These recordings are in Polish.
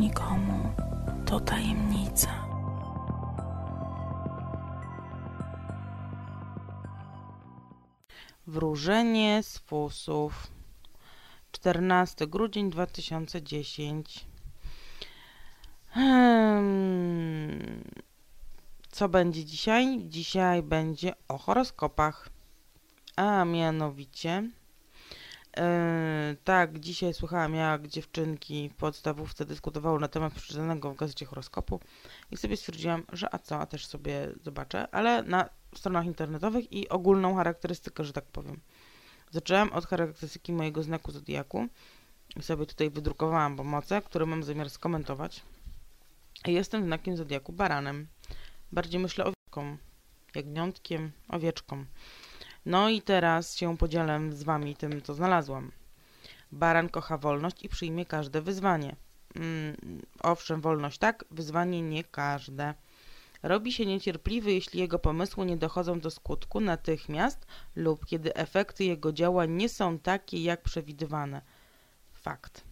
nikomu. To tajemnica. Wróżenie z fusów. 14 grudzień 2010. Hmm. Co będzie dzisiaj? Dzisiaj będzie o horoskopach. A mianowicie. Yy, tak, dzisiaj słuchałam jak dziewczynki w podstawówce dyskutowały na temat przeczytanego w gazecie horoskopu i sobie stwierdziłam, że a co, a też sobie zobaczę, ale na stronach internetowych i ogólną charakterystykę, że tak powiem. Zaczęłam od charakterystyki mojego znaku zodiaku i sobie tutaj wydrukowałam pomoce, które mam zamiar skomentować. Jestem znakiem zodiaku baranem. Bardziej myślę owieczką, jagniątkiem, owieczką. No i teraz się podzielę z wami tym, co znalazłam. Baran kocha wolność i przyjmie każde wyzwanie. Mm, owszem, wolność tak, wyzwanie nie każde. Robi się niecierpliwy, jeśli jego pomysły nie dochodzą do skutku natychmiast lub kiedy efekty jego działań nie są takie, jak przewidywane. Fakt.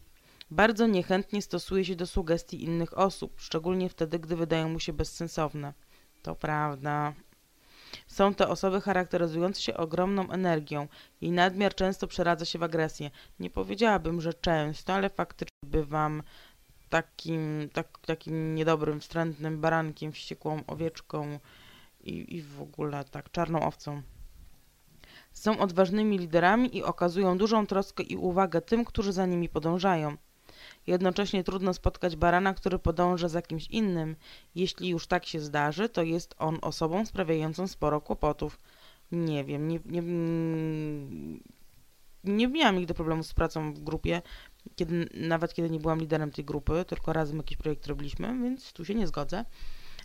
Bardzo niechętnie stosuje się do sugestii innych osób, szczególnie wtedy, gdy wydają mu się bezsensowne. To prawda. Są to osoby charakteryzujące się ogromną energią. Jej nadmiar często przeradza się w agresję. Nie powiedziałabym, że często, ale faktycznie bywam takim, tak, takim niedobrym, wstrętnym barankiem, wściekłą owieczką i, i w ogóle tak czarną owcą. Są odważnymi liderami i okazują dużą troskę i uwagę tym, którzy za nimi podążają. Jednocześnie trudno spotkać barana, który podąża za kimś innym. Jeśli już tak się zdarzy, to jest on osobą sprawiającą sporo kłopotów. Nie wiem, nie, nie, nie miałam nigdy problemu z pracą w grupie, kiedy, nawet kiedy nie byłam liderem tej grupy, tylko razem jakiś projekt robiliśmy, więc tu się nie zgodzę.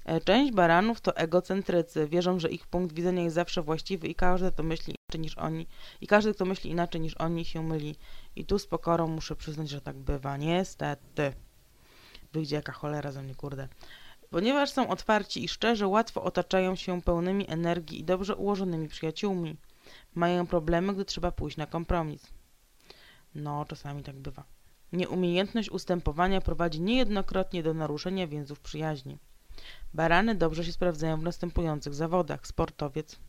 E, część baranów to egocentrycy. Wierzą, że ich punkt widzenia jest zawsze właściwy i każdy to myśli inaczej niż oni. I każdy, kto myśli inaczej niż oni, się myli. I tu z pokorą muszę przyznać, że tak bywa. Niestety. Wyjdzie jaka cholera ze mnie, kurde. Ponieważ są otwarci i szczerzy, łatwo otaczają się pełnymi energii i dobrze ułożonymi przyjaciółmi. Mają problemy, gdy trzeba pójść na kompromis. No, czasami tak bywa. Nieumiejętność ustępowania prowadzi niejednokrotnie do naruszenia więzów przyjaźni. Barany dobrze się sprawdzają w następujących zawodach. Sportowiec.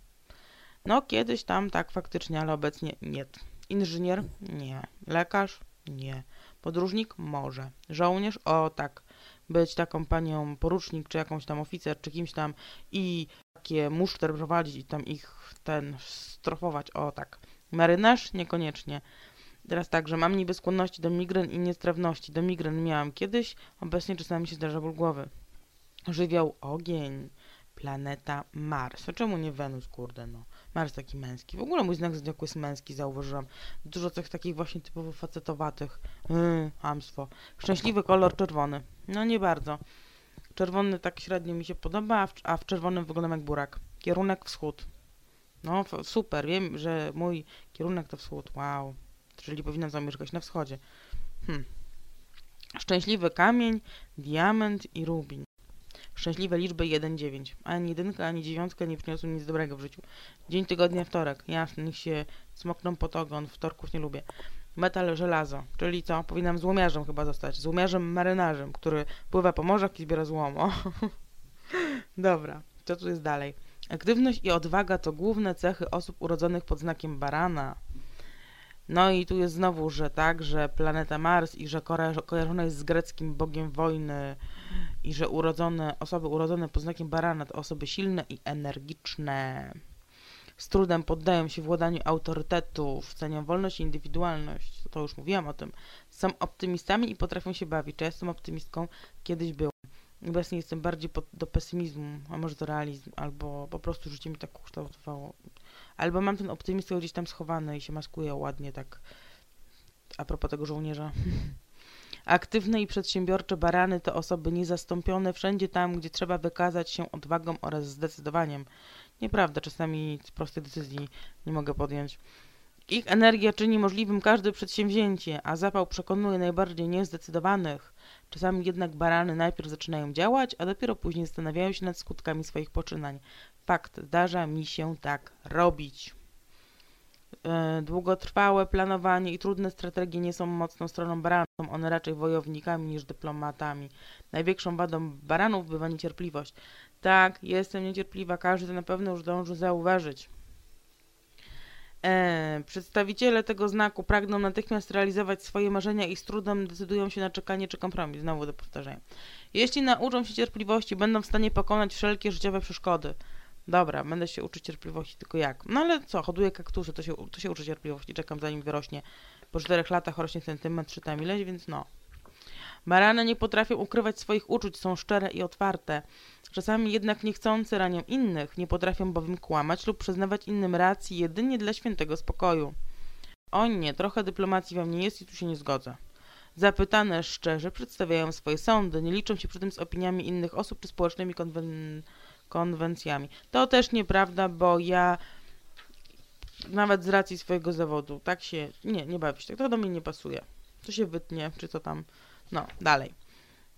No, kiedyś tam tak faktycznie, ale obecnie nie. Inżynier? Nie. Lekarz? Nie. Podróżnik? Może. Żołnierz? O, tak. Być taką panią porucznik, czy jakąś tam oficer, czy kimś tam i takie muszter prowadzić i tam ich ten strofować. O, tak. Marynarz? Niekoniecznie. Teraz tak, że mam niby skłonności do migren i niestrawności. Do migren miałam kiedyś, obecnie czasami się zdarza ból głowy. Żywioł ogień, planeta Mars. A czemu nie Wenus, kurde, no. Mars taki męski. W ogóle mój znak zodiaku jest męski, zauważyłam. Dużo tych takich właśnie typowo facetowatych. Yy, hamstwo. Szczęśliwy kolor czerwony. No nie bardzo. Czerwony tak średnio mi się podoba, a w, a w czerwonym wyglądam jak burak. Kierunek wschód. No super, wiem, że mój kierunek to wschód. Wow czyli powinnam zamieszkać na wschodzie. Hmm. Szczęśliwy kamień, diament i rubin. Szczęśliwe liczby 1-9. Ani jedynka, ani dziewiątka nie przyniosły nic dobrego w życiu. Dzień tygodnia wtorek. Jasne, niech się smokną pod ogon. Wtorków nie lubię. Metal żelazo. Czyli co? Powinnam złomiarzem chyba zostać. Złomiarzem marynarzem, który pływa po morzach i zbiera złom. O. Dobra. Co tu jest dalej? Aktywność i odwaga to główne cechy osób urodzonych pod znakiem barana. No i tu jest znowu, że tak, że planeta Mars i że kojarzona jest z greckim bogiem wojny i że urodzone, osoby urodzone pod znakiem barana to osoby silne i energiczne. Z trudem poddają się władaniu autorytetów, cenią wolność i indywidualność. To już mówiłam o tym. Są optymistami i potrafią się bawić. Ja jestem optymistką? Kiedyś byłam. Obecnie jestem bardziej pod, do pesymizmu, a może do realizmu, albo po prostu życie mi tak ukształtowało. Albo mam ten optymizm gdzieś tam schowany i się maskuje ładnie tak a propos tego żołnierza. Aktywne i przedsiębiorcze barany to osoby niezastąpione wszędzie tam, gdzie trzeba wykazać się odwagą oraz zdecydowaniem. Nieprawda, czasami prostej decyzji nie mogę podjąć. Ich energia czyni możliwym każde przedsięwzięcie, a zapał przekonuje najbardziej niezdecydowanych. Czasami jednak barany najpierw zaczynają działać, a dopiero później zastanawiają się nad skutkami swoich poczynań. Fakt, zdarza mi się tak robić. E, długotrwałe planowanie i trudne strategie nie są mocną stroną baranów, są one raczej wojownikami niż dyplomatami. Największą wadą baranów bywa niecierpliwość. Tak, jestem niecierpliwa, każdy na pewno już dąży zauważyć. E, przedstawiciele tego znaku pragną natychmiast realizować swoje marzenia i z trudem decydują się na czekanie czy kompromis. Znowu do powtarzania. Jeśli nauczą się cierpliwości, będą w stanie pokonać wszelkie życiowe przeszkody. Dobra, będę się uczyć cierpliwości, tylko jak? No ale co, hoduję kaktusy, to się, to się uczy cierpliwości, czekam zanim wyrośnie. Po czterech latach rośnie centymetr czy tam ileś, więc no. Barany nie potrafią ukrywać swoich uczuć, są szczere i otwarte. Czasami jednak niechcący ranią innych, nie potrafią bowiem kłamać lub przyznawać innym racji jedynie dla świętego spokoju. O nie, trochę dyplomacji wam nie jest i tu się nie zgodzę. Zapytane szczerze przedstawiają swoje sądy, nie liczą się przy tym z opiniami innych osób czy społecznymi konwen konwencjami. To też nieprawda, bo ja nawet z racji swojego zawodu tak się, nie, nie bawię się tak, to do mnie nie pasuje. Co się wytnie, czy co tam, no, dalej.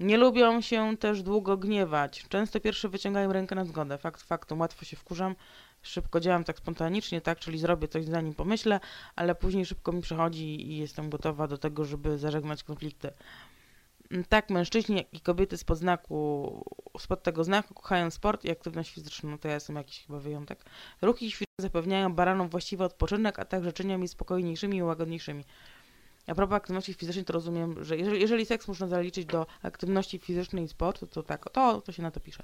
Nie lubią się też długo gniewać. Często pierwszy wyciągają rękę na zgodę. Fakt faktem, łatwo się wkurzam, szybko działam tak spontanicznie, tak, czyli zrobię coś zanim pomyślę, ale później szybko mi przychodzi i jestem gotowa do tego, żeby zażegnać konflikty. Mm, tak, mężczyźni jak i kobiety spod znaku, spod tego znaku kochają sport i aktywność fizyczną. No to ja jestem jakiś chyba wyjątek. Ruchy i zapewniają baranom właściwy odpoczynek, a także czynią je spokojniejszymi i łagodniejszymi. A propos aktywności fizycznej, to rozumiem, że jeżeli, jeżeli seks można zaliczyć do aktywności fizycznej i sportu, to tak, to, to się na to pisze.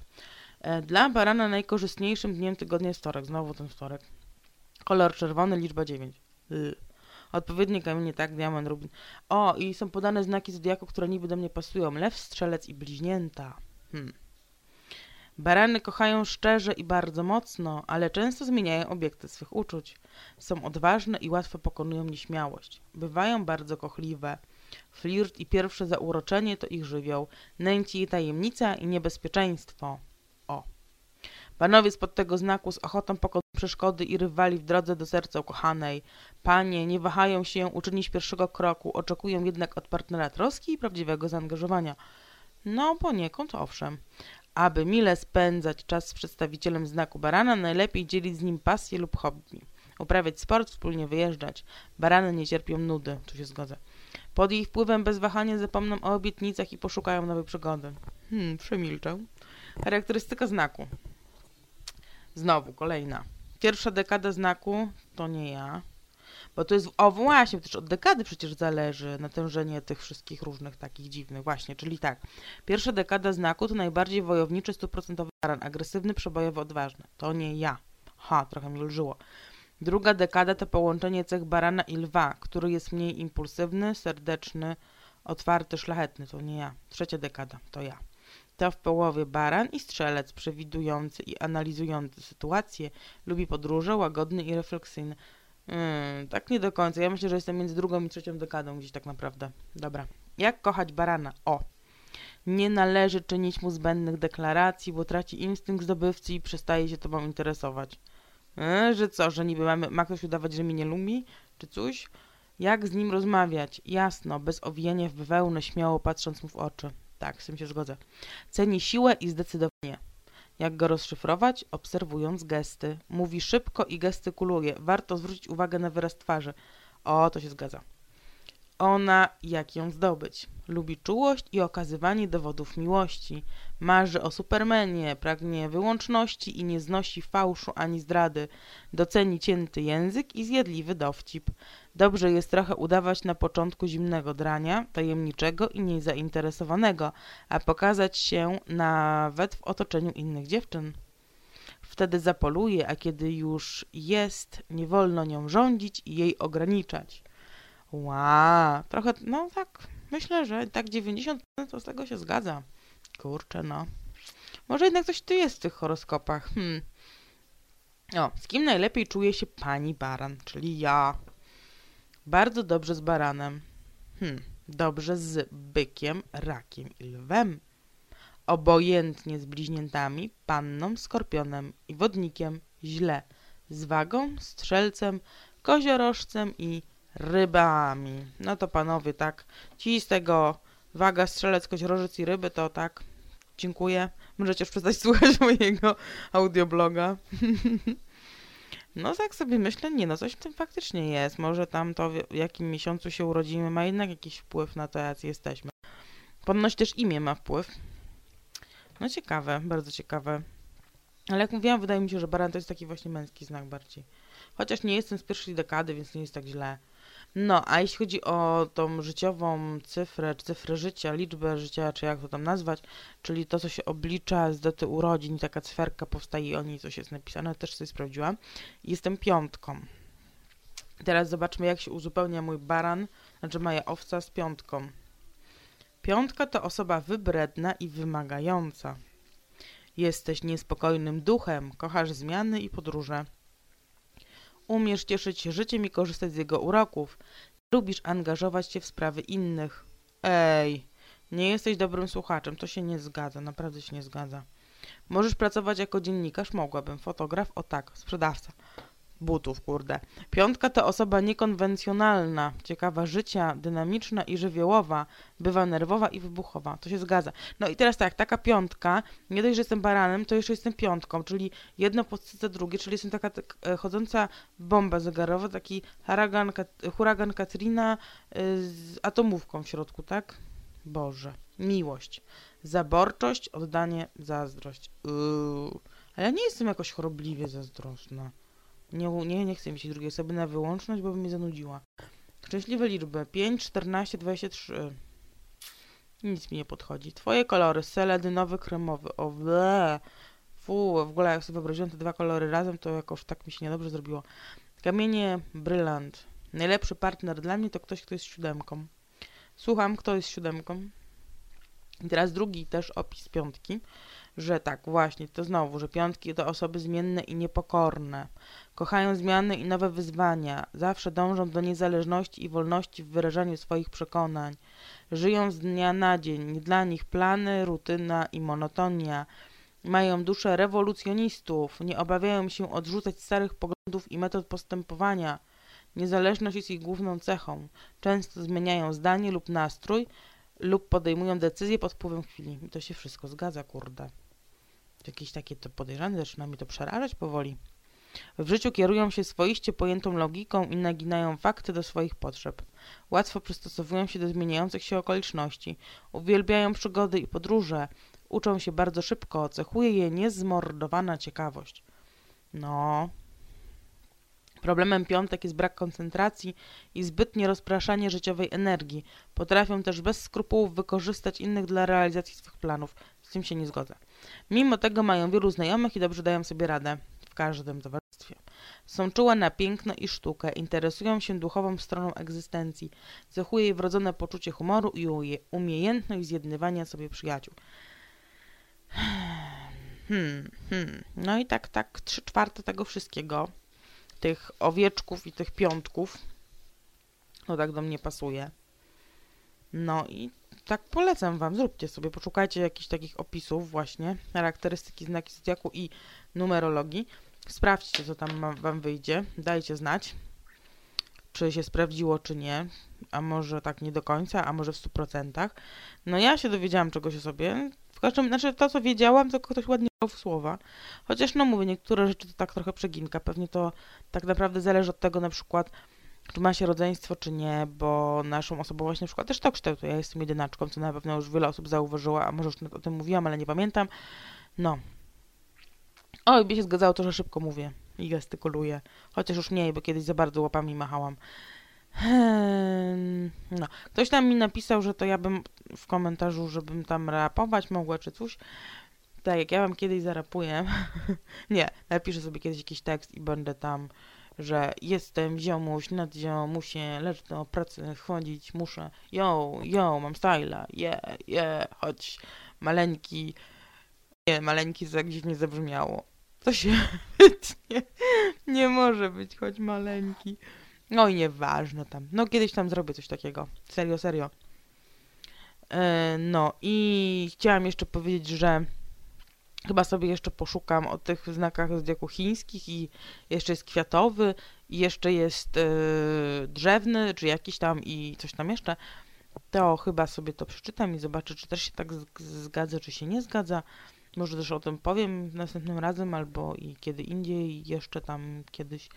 E, dla barana najkorzystniejszym dniem tygodnia jest wtorek. Znowu ten wtorek. Kolor czerwony, liczba 9. Y. Odpowiednie kamienie, tak, diament, rubin. O, i są podane znaki zodiaku, które niby do mnie pasują. Lew, strzelec i bliźnięta. Hmm. Barany kochają szczerze i bardzo mocno, ale często zmieniają obiekty swych uczuć. Są odważne i łatwo pokonują nieśmiałość. Bywają bardzo kochliwe. Flirt i pierwsze zauroczenie to ich żywioł. Nęci i tajemnica i niebezpieczeństwo. O. Panowie spod tego znaku z ochotą pokonują przeszkody i rywali w drodze do serca ukochanej. Panie nie wahają się uczynić pierwszego kroku, oczekują jednak od partnera troski i prawdziwego zaangażowania. No, poniekąd owszem. Aby mile spędzać czas z przedstawicielem znaku barana, najlepiej dzielić z nim pasję lub hobby. Uprawiać sport, wspólnie wyjeżdżać. Barany nie cierpią nudy, tu się zgodzę. Pod ich wpływem bez wahania zapomną o obietnicach i poszukają nowej przygody. Hmm, przemilczę. Charakterystyka znaku. Znowu, kolejna. Pierwsza dekada znaku to nie ja. Bo to jest, o właśnie, też od dekady przecież zależy natężenie tych wszystkich różnych takich dziwnych, właśnie, czyli tak. Pierwsza dekada znaku to najbardziej wojowniczy, stuprocentowy baran, agresywny, przebojowy, odważny. To nie ja. Ha, trochę mi lżyło. Druga dekada to połączenie cech barana i lwa, który jest mniej impulsywny, serdeczny, otwarty, szlachetny. To nie ja. Trzecia dekada to ja. To w połowie baran i strzelec, przewidujący i analizujący sytuację, lubi podróże, łagodny i refleksyjny. Hmm, tak nie do końca. Ja myślę, że jestem między drugą i trzecią dekadą gdzieś tak naprawdę. Dobra. Jak kochać barana? O. Nie należy czynić mu zbędnych deklaracji, bo traci instynkt zdobywcy i przestaje się tobą interesować. E, że co, że niby mamy, ma ktoś udawać, że mnie nie lubi? Czy coś? Jak z nim rozmawiać? Jasno, bez owijania w wełnę, śmiało patrząc mu w oczy. Tak, z tym się zgodzę. Ceni siłę i zdecydowanie. Jak go rozszyfrować? Obserwując gesty. Mówi szybko i gestykuluje. Warto zwrócić uwagę na wyraz twarzy. O, to się zgadza. Ona, jak ją zdobyć? Lubi czułość i okazywanie dowodów miłości. Marzy o Supermanie, pragnie wyłączności i nie znosi fałszu ani zdrady. Doceni cięty język i zjadliwy dowcip. Dobrze jest trochę udawać na początku zimnego drania, tajemniczego i niezainteresowanego, a pokazać się nawet w otoczeniu innych dziewczyn. Wtedy zapoluje, a kiedy już jest, nie wolno nią rządzić i jej ograniczać. Ła, trochę, no tak, myślę, że tak 90% to z tego się zgadza. Kurczę, no. Może jednak coś tu jest w tych horoskopach. Hmm. O, z kim najlepiej czuje się pani baran, czyli ja. Bardzo dobrze z baranem. Hmm, dobrze z bykiem, rakiem i lwem. Obojętnie z bliźniętami, panną, skorpionem i wodnikiem. Źle. Z wagą, strzelcem, koziorożcem i rybami. No to panowie, tak. Ci z tego waga, strzelec, koziorożec i ryby, to tak. Dziękuję. Możecie już przestać słuchać mojego audiobloga. No tak sobie myślę, nie no, coś w tym faktycznie jest. Może tam to, w jakim miesiącu się urodzimy, ma jednak jakiś wpływ na to, jacy jesteśmy. Ponoć też imię ma wpływ. No ciekawe, bardzo ciekawe. Ale jak mówiłam, wydaje mi się, że baran to jest taki właśnie męski znak bardziej. Chociaż nie jestem z pierwszej dekady, więc nie jest tak źle. No, a jeśli chodzi o tą życiową cyfrę, czy cyfrę życia, liczbę życia, czy jak to tam nazwać, czyli to, co się oblicza z daty urodzin, taka cyferka powstaje i o niej coś jest napisane, też sobie sprawdziłam. Jestem piątką. Teraz zobaczmy, jak się uzupełnia mój baran, znaczy moja owca z piątką. Piątka to osoba wybredna i wymagająca. Jesteś niespokojnym duchem, kochasz zmiany i podróże. Umiesz cieszyć się życiem i korzystać z jego uroków. Lubisz angażować się w sprawy innych. Ej, nie jesteś dobrym słuchaczem, to się nie zgadza, naprawdę się nie zgadza. Możesz pracować jako dziennikarz, mogłabym, fotograf, o tak, sprzedawca butów, kurde. Piątka to osoba niekonwencjonalna, ciekawa życia, dynamiczna i żywiołowa, bywa nerwowa i wybuchowa. To się zgadza. No i teraz tak, taka piątka, nie dość, że jestem baranem, to jeszcze jestem piątką, czyli jedno podsyca drugie, czyli jestem taka tak, e, chodząca bomba zegarowa, taki huragan, huragan Katrina y, z atomówką w środku, tak? Boże. Miłość. Zaborczość, oddanie, zazdrość. Uuu. Ale ja nie jestem jakoś chorobliwie zazdrosna. Nie, nie, nie chcę mieć drugiej osoby na wyłączność, bo by mnie zanudziła. Szczęśliwe liczby 5, 14, 23. Nic mi nie podchodzi. Twoje kolory, seledynowy, kremowy. O, ble. Fu, w ogóle jak sobie wyobraziłam te dwa kolory razem, to jakoś tak mi się niedobrze zrobiło. Kamienie, brylant. Najlepszy partner dla mnie to ktoś, kto jest siódemką. Słucham, kto jest siódemką. I teraz drugi też opis piątki że tak, właśnie, to znowu, że piątki to osoby zmienne i niepokorne. Kochają zmiany i nowe wyzwania, zawsze dążą do niezależności i wolności w wyrażaniu swoich przekonań. Żyją z dnia na dzień, dla nich plany, rutyna i monotonia. Mają duszę rewolucjonistów, nie obawiają się odrzucać starych poglądów i metod postępowania. Niezależność jest ich główną cechą. Często zmieniają zdanie lub nastrój, lub podejmują decyzje pod wpływem chwili. I to się wszystko zgadza, kurde. Jakieś takie to podejrzane, zaczyna mi to przerażać powoli. W życiu kierują się swoiście pojętą logiką i naginają fakty do swoich potrzeb. Łatwo przystosowują się do zmieniających się okoliczności. Uwielbiają przygody i podróże. Uczą się bardzo szybko. Cechuje je niezmordowana ciekawość. No. Problemem piątek jest brak koncentracji i zbytnie rozpraszanie życiowej energii. Potrafią też bez skrupułów wykorzystać innych dla realizacji swych planów. Tym się nie zgodzę. Mimo tego mają wielu znajomych i dobrze dają sobie radę w każdym towarzystwie. Są czułe na piękno i sztukę, interesują się duchową stroną egzystencji, cechuje jej wrodzone poczucie humoru i umiejętność zjednywania sobie przyjaciół. Hmm, hmm. No i tak, tak, trzy czwarte tego wszystkiego, tych owieczków i tych piątków, no tak do mnie pasuje. No i tak polecam Wam, zróbcie sobie, poszukajcie jakichś takich opisów właśnie, charakterystyki znaki zodiaku i numerologii. Sprawdźcie, co tam Wam wyjdzie, dajcie znać, czy się sprawdziło, czy nie, a może tak nie do końca, a może w 100%. No ja się dowiedziałam czegoś o sobie, w każdym, znaczy to, co wiedziałam, to ktoś ładnie w słowa, chociaż no mówię, niektóre rzeczy to tak trochę przeginka, pewnie to tak naprawdę zależy od tego na przykład, czy ma się rodzeństwo, czy nie, bo naszą osobowość na przykład też to kształtuje. Ja jestem jedynaczką, co na pewno już wiele osób zauważyła, a może już o tym mówiłam, ale nie pamiętam. No. Oj, by się zgadzało to, że szybko mówię i gestykuluję. Chociaż już nie, bo kiedyś za bardzo łapami machałam. Hmm, no. Ktoś tam mi napisał, że to ja bym w komentarzu, żebym tam rapować mogła, czy coś. Tak, jak ja wam kiedyś zarapuję. nie, napiszę sobie kiedyś jakiś tekst i będę tam że jestem ziomuś nad ziomusie, lecz do pracy chodzić muszę. Yo, yo, mam styla, yeah, yeah, choć maleńki, nie, maleńki tak dziwnie zabrzmiało. To się nie, nie może być, choć maleńki. No i nieważne tam. No kiedyś tam zrobię coś takiego. Serio, serio. E, no i chciałam jeszcze powiedzieć, że Chyba sobie jeszcze poszukam o tych znakach zodiaku chińskich i jeszcze jest kwiatowy i jeszcze jest yy, drzewny, czy jakiś tam i coś tam jeszcze. To chyba sobie to przeczytam i zobaczę, czy też się tak zgadza, czy się nie zgadza. Może też o tym powiem następnym razem, albo i kiedy indziej, jeszcze tam kiedyś.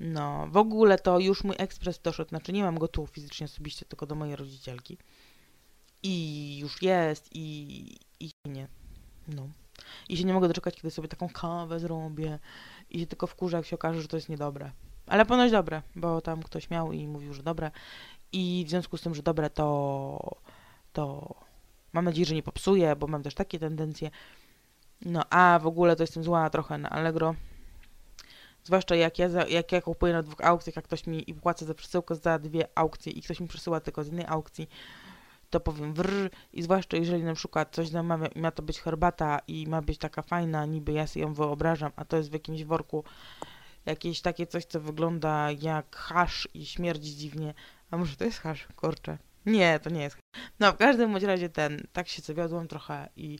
No, w ogóle to już mój ekspres doszedł, znaczy nie mam go tu fizycznie osobiście, tylko do mojej rodzicielki. I już jest, i, i nie. No. I się nie mogę doczekać, kiedy sobie taką kawę zrobię i się tylko wkurzę, jak się okaże, że to jest niedobre. Ale ponoć dobre, bo tam ktoś miał i mówił, że dobre. I w związku z tym, że dobre, to, to mam nadzieję, że nie popsuję, bo mam też takie tendencje. No, a w ogóle to jestem zła trochę na Allegro. Zwłaszcza jak ja, jak ja kupuję na dwóch aukcjach, jak ktoś mi i płacę za przesyłkę za dwie aukcje i ktoś mi przesyła tylko z jednej aukcji, to powiem wrr i zwłaszcza jeżeli na przykład coś zamawia i ma to być herbata i ma być taka fajna, niby ja sobie ją wyobrażam, a to jest w jakimś worku jakieś takie coś, co wygląda jak hasz i śmierdzi dziwnie. A może to jest hasz? Kurczę. Nie, to nie jest. No, w każdym bądź razie ten, tak się zawiodłem trochę i,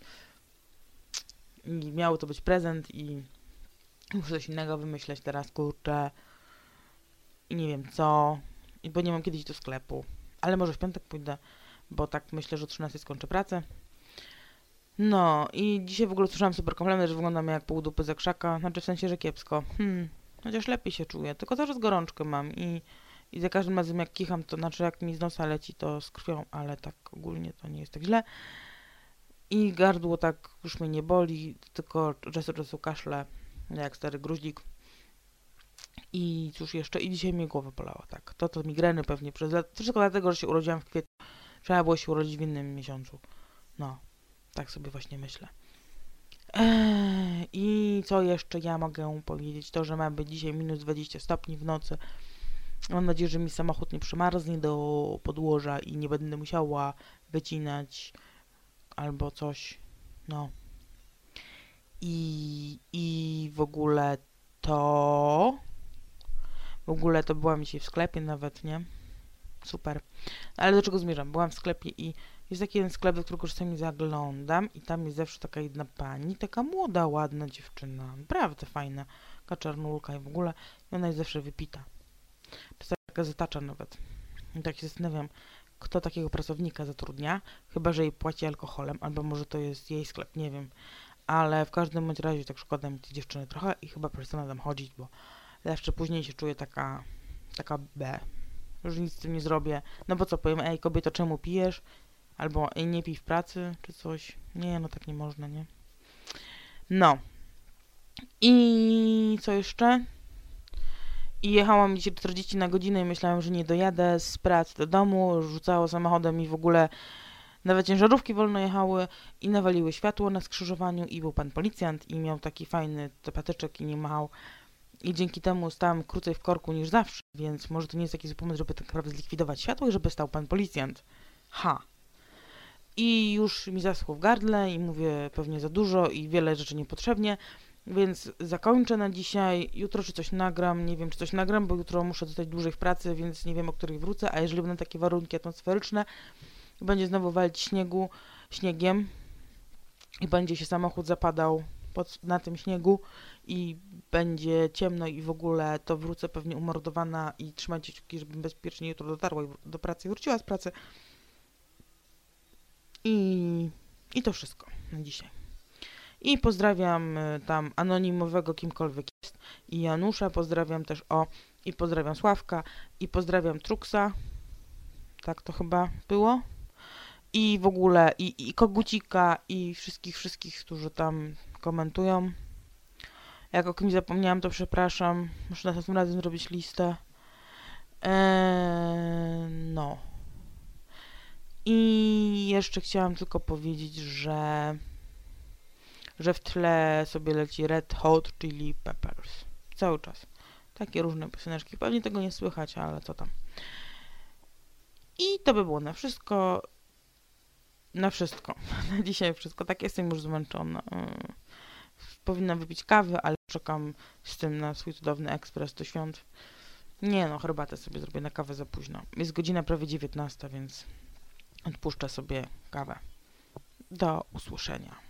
i miało to być prezent i muszę coś innego wymyśleć teraz, kurczę. I nie wiem co. Bo nie mam kiedyś do sklepu. Ale może w piątek pójdę, bo tak myślę, że o 13 skończę pracę. No i dzisiaj w ogóle słyszałam super komplement, że wyglądam jak pół dupy ze krzaka. Znaczy w sensie, że kiepsko. Hmm, chociaż lepiej się czuję. Tylko cały gorączkę mam i i za każdym razem jak kicham, to znaczy jak mi z nosa leci, to z krwią, ale tak ogólnie to nie jest tak źle. I gardło tak już mnie nie boli, tylko czasu czasu kaszle, jak stary gruźlik. I cóż jeszcze, i dzisiaj mnie głowa bolała, tak. To to migreny pewnie przez lat. Wszystko dlatego, że się urodziłam w kwietniu. Trzeba było się urodzić w innym miesiącu. No, tak sobie właśnie myślę. Eee, I co jeszcze ja mogę powiedzieć? To, że ma być dzisiaj minus 20 stopni w nocy. Mam nadzieję, że mi samochód nie przemarznie do podłoża i nie będę musiała wycinać albo coś. No. I, i w ogóle to. W ogóle to byłam dzisiaj w sklepie nawet, nie? Super. Ale do czego zmierzam? Byłam w sklepie i jest taki jeden sklep, do którego czasami zaglądam i tam jest zawsze taka jedna pani, taka młoda, ładna dziewczyna. Naprawdę fajna. Taka czarnulka i w ogóle. I ona jest zawsze wypita. Czasami taka zatacza nawet. I tak się zastanawiam, kto takiego pracownika zatrudnia, chyba że jej płaci alkoholem, albo może to jest jej sklep, nie wiem. Ale w każdym bądź razie tak szkoda mi tej dziewczyny trochę i chyba przestanę tam chodzić, bo jeszcze później się czuję taka, taka B. Już nic z tym nie zrobię. No bo co powiem, ej kobieto, czemu pijesz? Albo ej, nie pij w pracy, czy coś. Nie, no tak nie można, nie? No. I co jeszcze? I jechałam dzisiaj 40 na godzinę i myślałam, że nie dojadę z pracy do domu. Rzucało samochodem i w ogóle nawet ciężarówki wolno jechały i nawaliły światło na skrzyżowaniu i był pan policjant i miał taki fajny patyczek i nie machał. I dzięki temu stałam krócej w korku niż zawsze, więc może to nie jest jakiś pomysł, żeby tak naprawdę zlikwidować światło i żeby stał pan policjant. Ha. I już mi zaschło w gardle i mówię pewnie za dużo i wiele rzeczy niepotrzebnie. Więc zakończę na dzisiaj. Jutro czy coś nagram. Nie wiem, czy coś nagram, bo jutro muszę zostać dłużej w pracy, więc nie wiem, o której wrócę. A jeżeli będą takie warunki atmosferyczne, będzie znowu walić śniegu, śniegiem i będzie się samochód zapadał pod, na tym śniegu i będzie ciemno i w ogóle to wrócę pewnie umordowana i trzymajcie kciuki, żebym bezpiecznie jutro dotarła do pracy i wróciła z pracy. I, i to wszystko na dzisiaj. I pozdrawiam y, tam anonimowego kimkolwiek jest i Janusza, pozdrawiam też o i pozdrawiam Sławka i pozdrawiam Truksa. Tak to chyba było. I w ogóle i, i Kogucika i wszystkich, wszystkich, którzy tam komentują. Jak o kimś zapomniałam, to przepraszam. Muszę następnym razem zrobić listę. Eee, no. I jeszcze chciałam tylko powiedzieć, że że w tle sobie leci Red Hot Chili Peppers. Cały czas. Takie różne pioseneczki. Pewnie tego nie słychać, ale co tam. I to by było na wszystko. Na wszystko. Na dzisiaj wszystko. Tak jestem już zmęczona. Powinnam wypić kawę, ale czekam z tym na swój cudowny ekspres do świąt. Nie no, herbatę sobie zrobię na kawę za późno. Jest godzina prawie 19, więc odpuszczę sobie kawę. Do usłyszenia.